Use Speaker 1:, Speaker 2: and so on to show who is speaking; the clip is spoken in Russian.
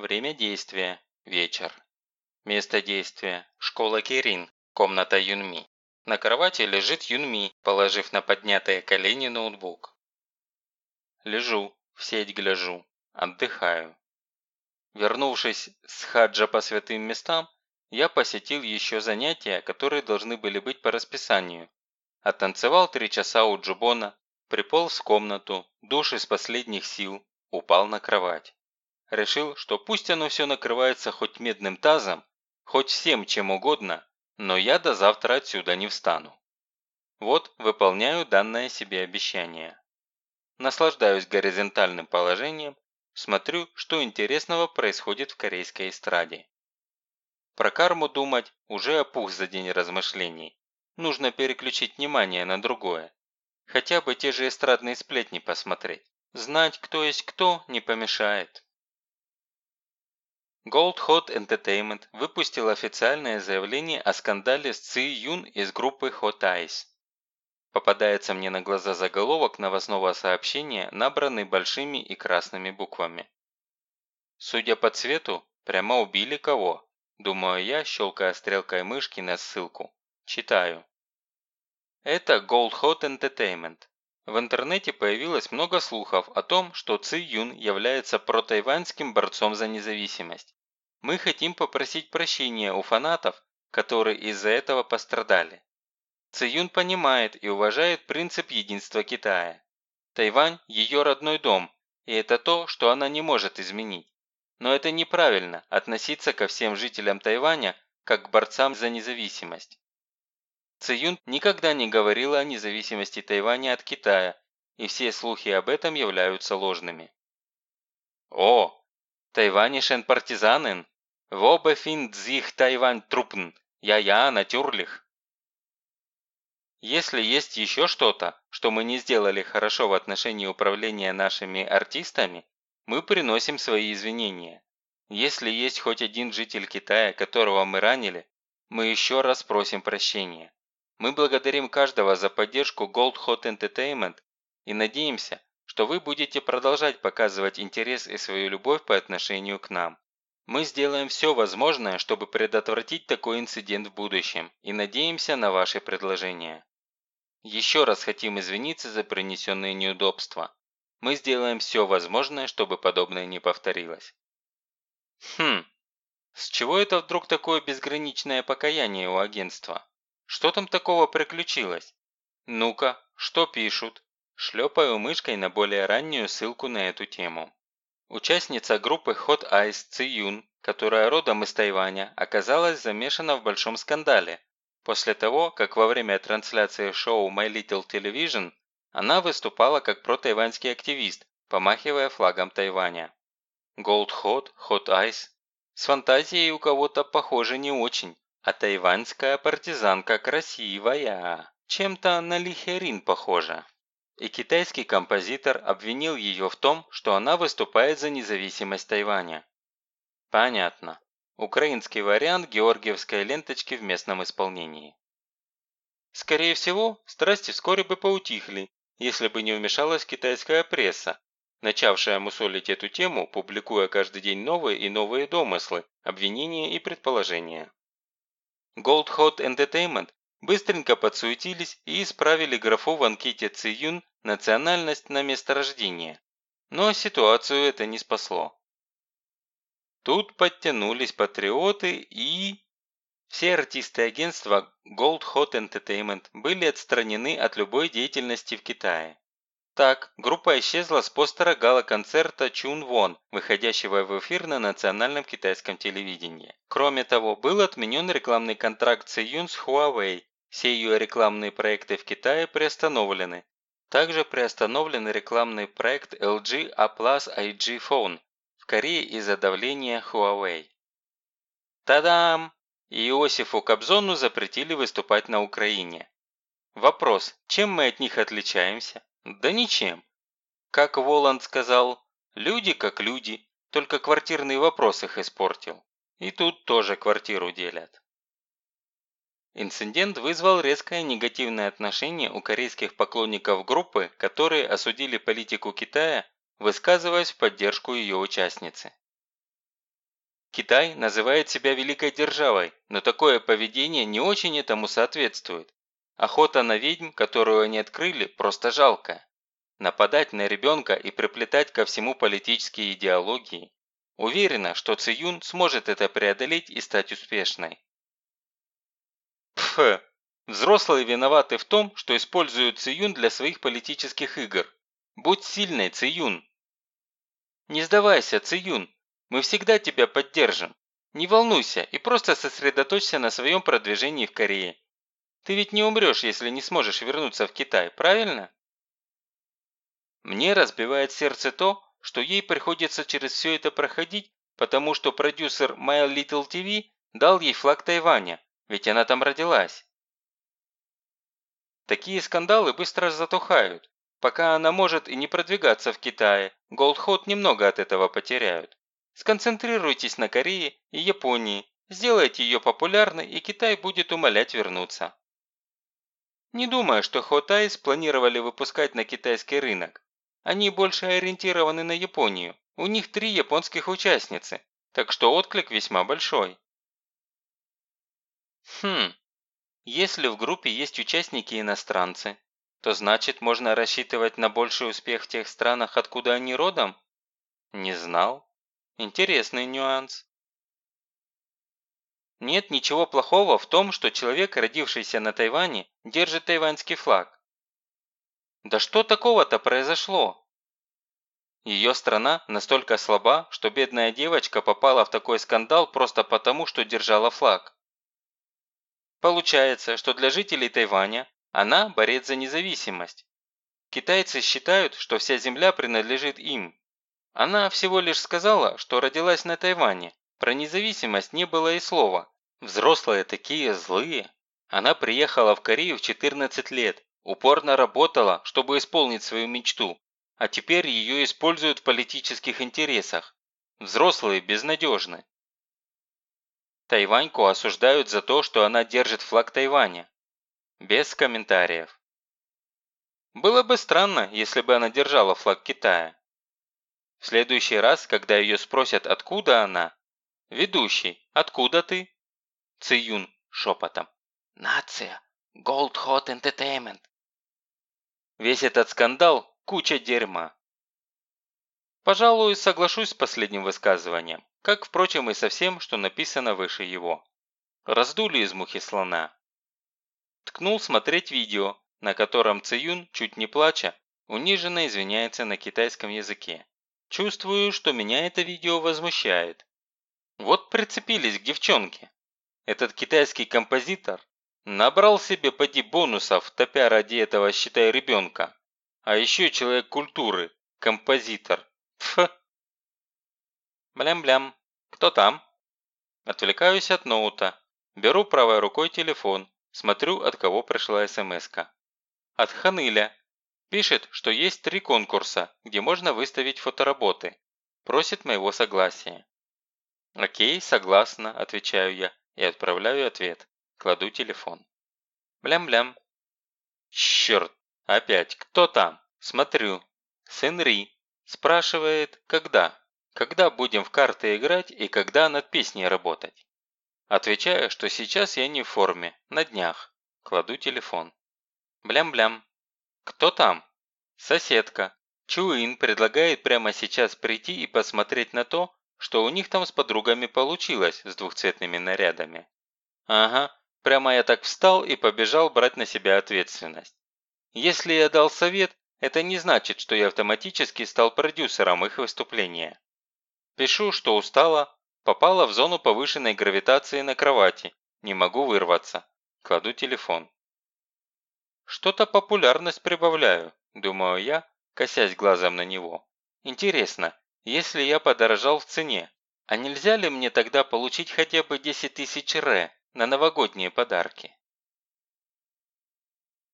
Speaker 1: Время действия – вечер. Место действия – школа Кирин, комната Юнми. На кровати лежит Юнми, положив на поднятые колени ноутбук. Лежу, в сеть гляжу, отдыхаю. Вернувшись с хаджа по святым местам, я посетил еще занятия, которые должны были быть по расписанию. Оттанцевал три часа у Джубона, приполз в комнату, душ из последних сил, упал на кровать. Решил, что пусть оно все накрывается хоть медным тазом, хоть всем чем угодно, но я до завтра отсюда не встану. Вот выполняю данное себе обещание. Наслаждаюсь горизонтальным положением Смотрю, что интересного происходит в корейской эстраде. Про карму думать уже опух за день размышлений. Нужно переключить внимание на другое. Хотя бы те же эстрадные сплетни посмотреть. Знать, кто есть кто, не помешает. Gold Hot Entertainment выпустил официальное заявление о скандале с Ци Юн из группы Hot Eyes. Попадается мне на глаза заголовок новостного сообщения, набранный большими и красными буквами. Судя по цвету, прямо убили кого? Думаю я, щелкая стрелкой мышки на ссылку. Читаю. Это Gold Hot Entertainment. В интернете появилось много слухов о том, что Ци Юн является протайваньским борцом за независимость. Мы хотим попросить прощения у фанатов, которые из-за этого пострадали. Циюн понимает и уважает принцип единства Китая. Тайвань – ее родной дом, и это то, что она не может изменить. Но это неправильно – относиться ко всем жителям Тайваня как к борцам за независимость. Циюн никогда не говорила о независимости Тайваня от Китая, и все слухи об этом являются ложными. О, тайванишен партизанен, wo befindet sich Тайвань трупн, я-я, натюрлих. Если есть еще что-то, что мы не сделали хорошо в отношении управления нашими артистами, мы приносим свои извинения. Если есть хоть один житель Китая, которого мы ранили, мы еще раз просим прощения. Мы благодарим каждого за поддержку Gold Hot Entertainment и надеемся, что вы будете продолжать показывать интерес и свою любовь по отношению к нам. Мы сделаем все возможное, чтобы предотвратить такой инцидент в будущем и надеемся на ваши предложения. Еще раз хотим извиниться за принесенные неудобства. Мы сделаем все возможное, чтобы подобное не повторилось. Хм, с чего это вдруг такое безграничное покаяние у агентства? Что там такого приключилось? Ну-ка, что пишут? Шлепаю мышкой на более раннюю ссылку на эту тему. Участница группы Hot Ice Ци которая родом из Тайваня, оказалась замешана в большом скандале, После того, как во время трансляции шоу My Little Television она выступала как протайваньский активист, помахивая флагом Тайваня. Gold Hot, Hot Ice. С фантазией у кого-то, похоже, не очень, а тайваньская партизанка красивая. Чем-то на Лихерин похожа. И китайский композитор обвинил ее в том, что она выступает за независимость Тайваня. Понятно. Украинский вариант георгиевской ленточки в местном исполнении. Скорее всего, страсти вскоре бы поутихли, если бы не вмешалась китайская пресса, начавшая мусолить эту тему, публикуя каждый день новые и новые домыслы, обвинения и предположения. Gold Hot Entertainment быстренько подсуетились и исправили графу в анкете Циюн национальность на место рождения. Но ситуацию это не спасло. Тут подтянулись патриоты и... Все артисты агентства Gold Hot Entertainment были отстранены от любой деятельности в Китае. Так, группа исчезла с постера гала-концерта Чун Вон, выходящего в эфир на национальном китайском телевидении. Кроме того, был отменен рекламный контракт Циюн с Huawei. Все ее рекламные проекты в Китае приостановлены. Также приостановлен рекламный проект LG A Plus IG Phone, Корее из-за давления Huawei. Та-дам! Иосифу Кобзону запретили выступать на Украине. Вопрос, чем мы от них отличаемся? Да ничем. Как Воланд сказал, люди как люди, только квартирный вопрос их испортил. И тут тоже квартиру делят. Инцидент вызвал резкое негативное отношение у корейских поклонников группы, которые осудили политику Китая высказываясь в поддержку ее участницы. Китай называет себя великой державой, но такое поведение не очень этому соответствует. Охота на ведьм, которую они открыли, просто жалко. Нападать на ребенка и приплетать ко всему политические идеологии. Уверена, что Циюн сможет это преодолеть и стать успешной. Пф, взрослые виноваты в том, что используют Циюн для своих политических игр. Будь сильной, Циюн. Не сдавайся, Циюн, мы всегда тебя поддержим. Не волнуйся и просто сосредоточься на своем продвижении в Корее. Ты ведь не умрешь, если не сможешь вернуться в Китай, правильно? Мне разбивает сердце то, что ей приходится через все это проходить, потому что продюсер My Little TV дал ей флаг Тайваня, ведь она там родилась. Такие скандалы быстро затухают. Пока она может и не продвигаться в Китае, Goldhot немного от этого потеряют. Сконцентрируйтесь на Корее и Японии, сделайте ее популярной, и Китай будет умолять вернуться. Не думаю, что Хотайс планировали выпускать на китайский рынок. Они больше ориентированы на Японию. У них три японских участницы, так что отклик весьма большой. Хм, если в группе есть участники иностранцы, то значит можно рассчитывать на больший успех в тех странах, откуда они родом? Не знал. Интересный нюанс. Нет ничего плохого в том, что человек, родившийся на Тайване, держит тайваньский флаг. Да что такого-то произошло? Ее страна настолько слаба, что бедная девочка попала в такой скандал просто потому, что держала флаг. Получается, что для жителей Тайваня она борец за независимость. Китайцы считают, что вся земля принадлежит им. Она всего лишь сказала, что родилась на Тайване. Про независимость не было и слова. Взрослые такие злые. Она приехала в Корею в 14 лет, упорно работала, чтобы исполнить свою мечту, а теперь ее используют в политических интересах. Взрослые безнадежны. Тайваньку осуждают за то, что она держит флаг Тайваня. Без комментариев. Было бы странно, если бы она держала флаг Китая. В следующий раз, когда ее спросят, откуда она, ведущий, откуда ты? Циюн шепотом. Нация, Gold Hot Entertainment. Весь этот скандал – куча дерьма. Пожалуй, соглашусь с последним высказыванием, как, впрочем, и со всем, что написано выше его. Раздули из мухи слона. Ткнул смотреть видео, на котором Циюн, чуть не плача, униженно извиняется на китайском языке. Чувствую, что меня это видео возмущает. Вот прицепились к девчонке. Этот китайский композитор набрал себе поди бонусов, топя ради этого, считай, ребенка. А еще человек культуры, композитор. Пф. Блям-блям. Кто там? Отвлекаюсь от ноута. Беру правой рукой телефон. Смотрю, от кого пришла смс -ка. От Ханыля. Пишет, что есть три конкурса, где можно выставить фотоработы. Просит моего согласия. «Окей, согласна», – отвечаю я и отправляю ответ. Кладу телефон. Блям-блям. Черт, опять, кто там? Смотрю. Сын Ри. Спрашивает, когда? Когда будем в карты играть и когда над песней работать? Отвечаю, что сейчас я не в форме, на днях. Кладу телефон. Блям-блям. «Кто там?» «Соседка. Чуин предлагает прямо сейчас прийти и посмотреть на то, что у них там с подругами получилось с двухцветными нарядами». «Ага, прямо я так встал и побежал брать на себя ответственность. Если я дал совет, это не значит, что я автоматически стал продюсером их выступления. Пишу, что устала, попала в зону повышенной гравитации на кровати, не могу вырваться. Кладу телефон. Что-то популярность прибавляю, думаю я, косясь глазом на него. Интересно, если я подорожал в цене, а нельзя ли мне тогда получить хотя бы 10 тысяч ре на новогодние подарки?